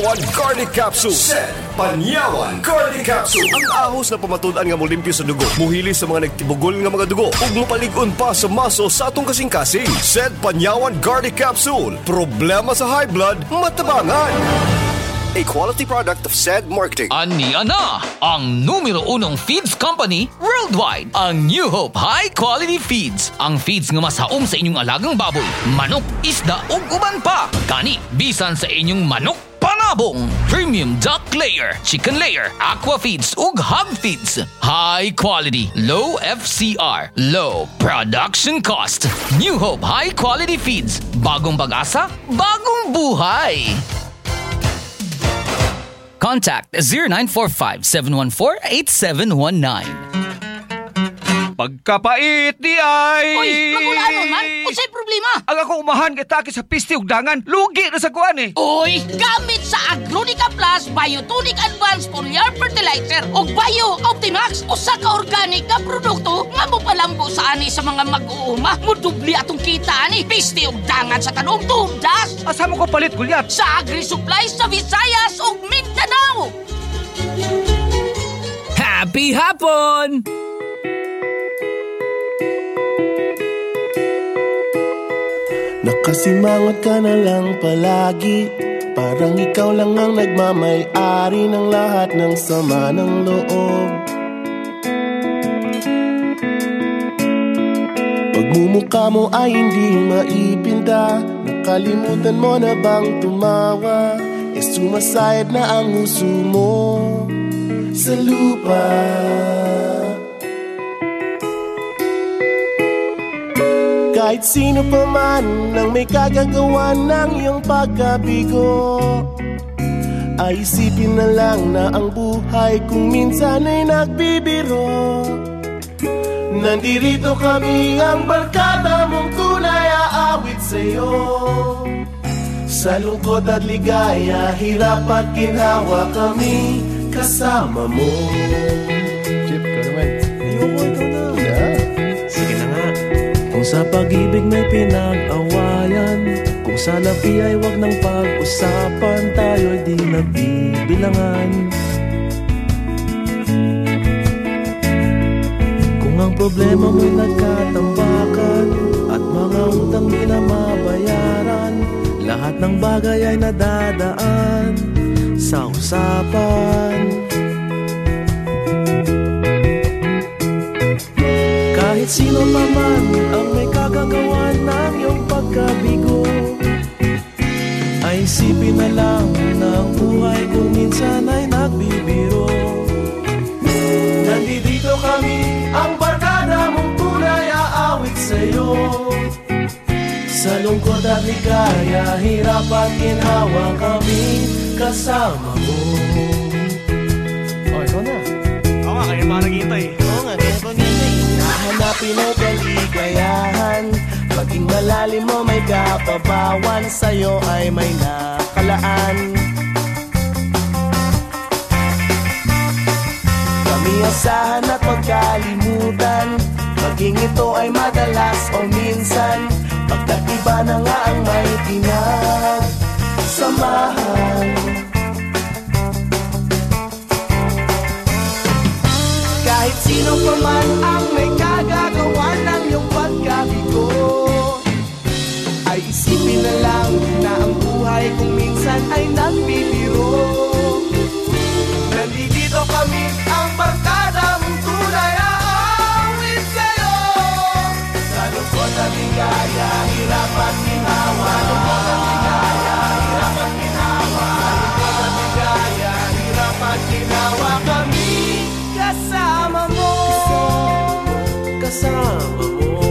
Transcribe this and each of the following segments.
Panyawan Garlic Capsule. Sed Panyawan Garlic Capsule. Ang ahos na pamatudan nga molimpyo sa dugo. Muhili sa mga nagtibugol nga mga dugo. Ug mopaligon pa sa maso sa atong kasing-kasing. Sed Panyawan Garlic Capsule. Problema sa high blood, matabangan. A quality product of said marketing. Ani ana ang numero unong feeds company worldwide, ang New Hope High Quality Feeds. Ang feeds nga masaom sa inyong alagang baboy, manok, isda ug uban pa. Kani bisan sa inyong manok panabong, premium duck layer, chicken layer, aqua feeds ug hog feeds. High quality, low FCR, low production cost. New Hope High Quality Feeds. Bagong pag-asa, bagong buhay. Contact 0945-714-8719. Pagkapait di ay... Uy, magulano man? Unsay problema? Ang ako umahan kay takis sa pisti ug dangan, lugi na sa kuan eh. Uy, gamit sa Agronica Plus Biotonic Advanced Foliar Fertilizer o Bio Optimax usa ka organic nga produkto nga mo palambo sa ani sa mga mag-uuma mo dubli atong kita ani pisti ug dangan sa tanong tundas Asa mo ko palit gulyat? sa Agri Supply sa Visayas ug Mindanao. Happy hapon! Nakasimangot ka na lang palagi. Parang ikaw lang ang nagmamay-ari ng lahat ng sama ng loob. Pagmumukha mo ay hindi maipinda. Nakalimutan mo na bang tumawa? E sumasayad na ang uso mo sa lupa Kahit sino pa man ang may kagagawa ng iyong pagkabigo Ay isipin na lang na ang buhay kung minsan ay nagbibiro. Nandirito kami ang barkada mong tunay aawit sa'yo. Sa lungkot at ligaya, hirap at ginhawa kami kasama mo sa pag-ibig may pinag-awayan. Kung sa labi ay wag ng pag-usapan Tayo'y di nagbibilangan. Kung ang problema mo'y nagkatambakan At mga utang di na mabayaran Lahat ng bagay ay nadadaan Sa usapan kagagawa ng iyong pagkabigo. Ay isipin na lang ang buhay kung minsan ay nagbibiro. Nandito kami, ang barkada mong tunay aawit sa'yo. Sa lungkot at ligaya, hirap at ginhawa kami kasama mo Oh, ikaw na. Oo nga, kaya mga naghihintay. Kaligayahan Maging malalim mo may kapabawan Sa'yo ay may nakalaan. Kami asahan at magkalimutan. Maging ito ay madalas o minsan. Pagkat na nga ang may tinag. Samahan. Kahit sino pa man ang may dançar, amor.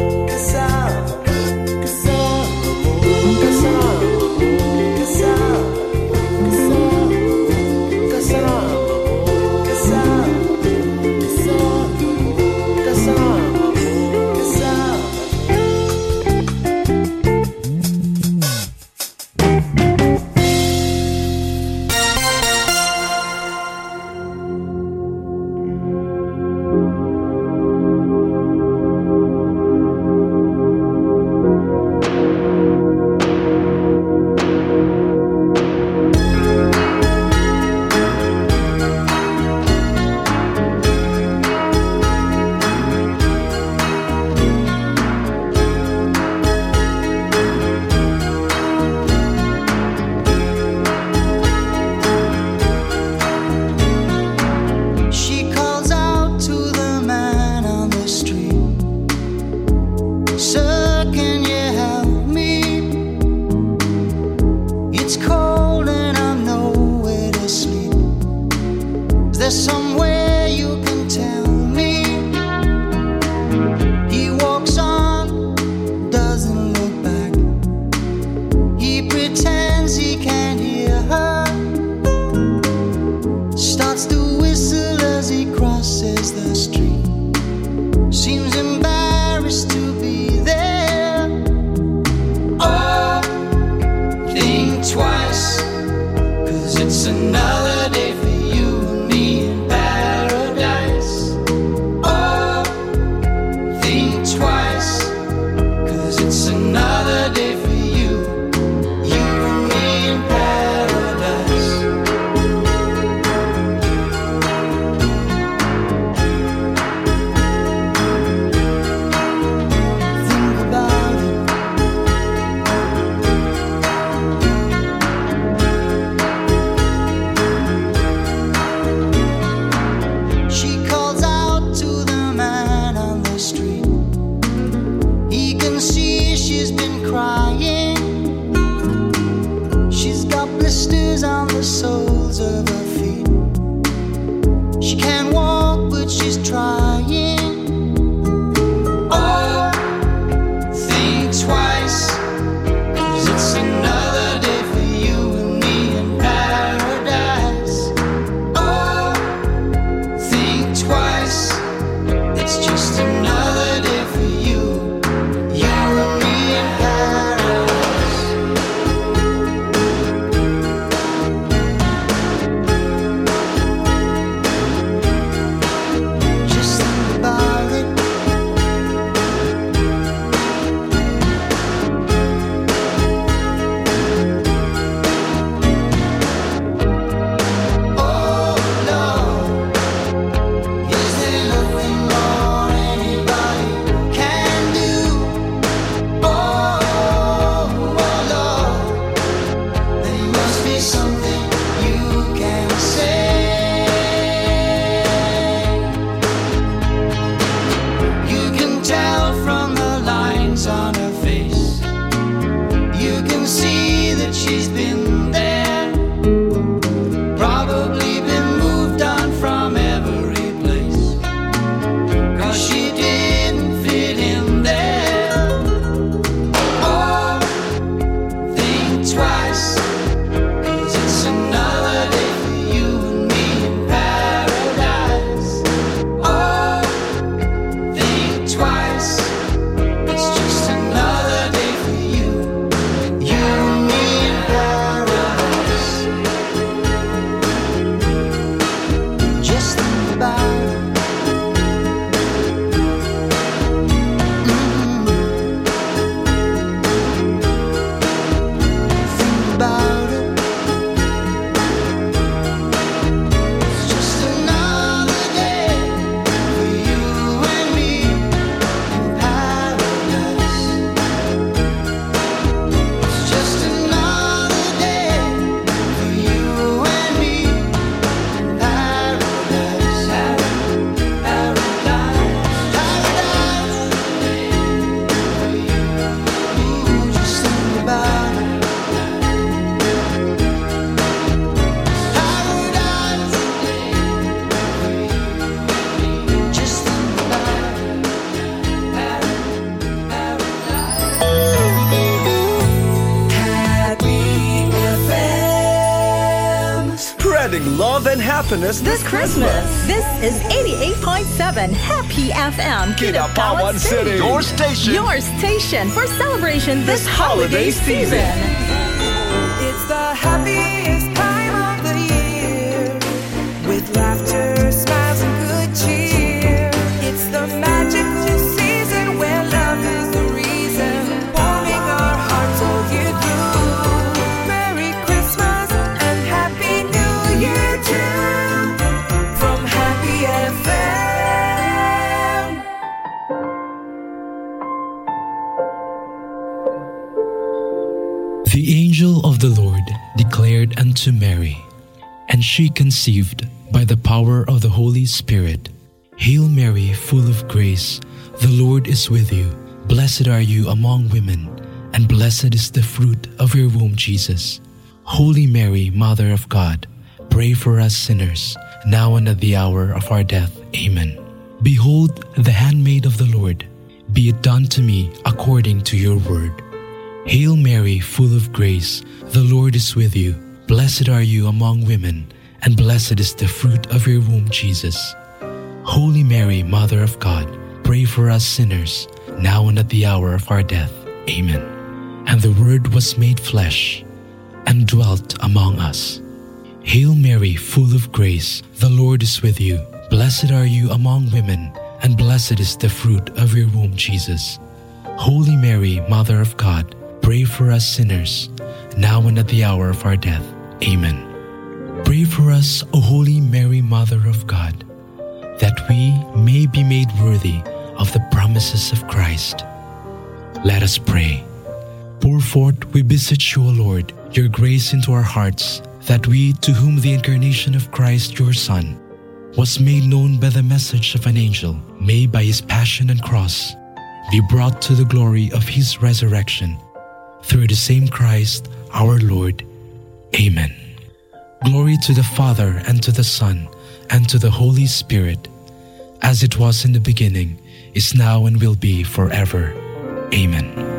cry. Spreading love and happiness This Christmas, this is 88.7 Happy FM, Kinabawan City. Your station. Your station for celebration this holiday season. It's the happiest The angel of the Lord declared unto Mary, and she conceived by the power of the Holy Spirit. Hail Mary, full of grace, the Lord is with you. Blessed are you among women, and blessed is the fruit of your womb, Jesus. Holy Mary, Mother of God, pray for us sinners, now and at the hour of our death. Amen. Behold, the handmaid of the Lord, be it done to me according to your word. Hail Mary, full of grace, the Lord is with you. Blessed are you among women, and blessed is the fruit of your womb, Jesus. Holy Mary, Mother of God, pray for us sinners, now and at the hour of our death. Amen. And the Word was made flesh and dwelt among us. Hail Mary, full of grace, the Lord is with you. Blessed are you among women, and blessed is the fruit of your womb, Jesus. Holy Mary, Mother of God, pray for us sinners, now and at the hour of our death. Amen. Pray for us, O Holy Mary, Mother of God, that we may be made worthy of the promises of Christ. Let us pray. Pour forth, we beseech you, O Lord, your grace into our hearts, that we, to whom the incarnation of Christ, your Son, was made known by the message of an angel, may by his passion and cross be brought to the glory of his resurrection. Through the same Christ, our Lord. Amen. Glory to the Father, and to the Son, and to the Holy Spirit, as it was in the beginning, is now, and will be forever. Amen.